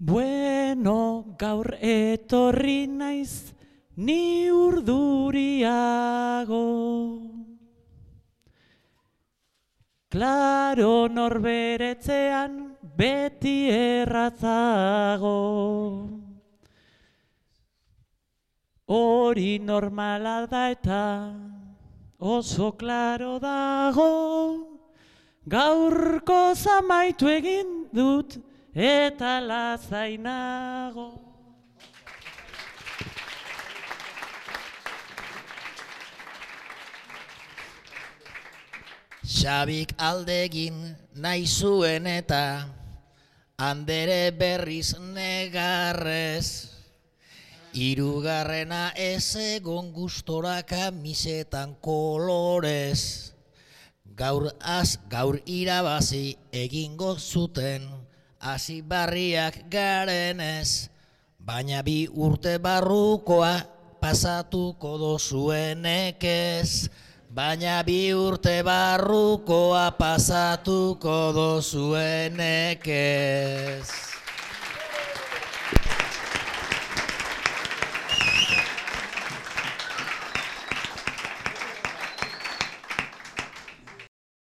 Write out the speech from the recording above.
Bueno, gaur etorri naiz, ni urduriago. Klaro norberetzean beti erratzago. Hori normala da eta oso klaro dago. Gaurko zamaitu egin dut eta lazainago. Xabik aldegin nahi zuen eta handere berriz negarrez. Hirugarrena ez egon gustora kamisetan kolorez. Gaur az, gaur irabazi egingo zuten, hasi barriak garenez. Baina bi urte barrukoa pasatuko dozuenek ez. Baina bi urte barrukoa pasatuko dozuenek ez.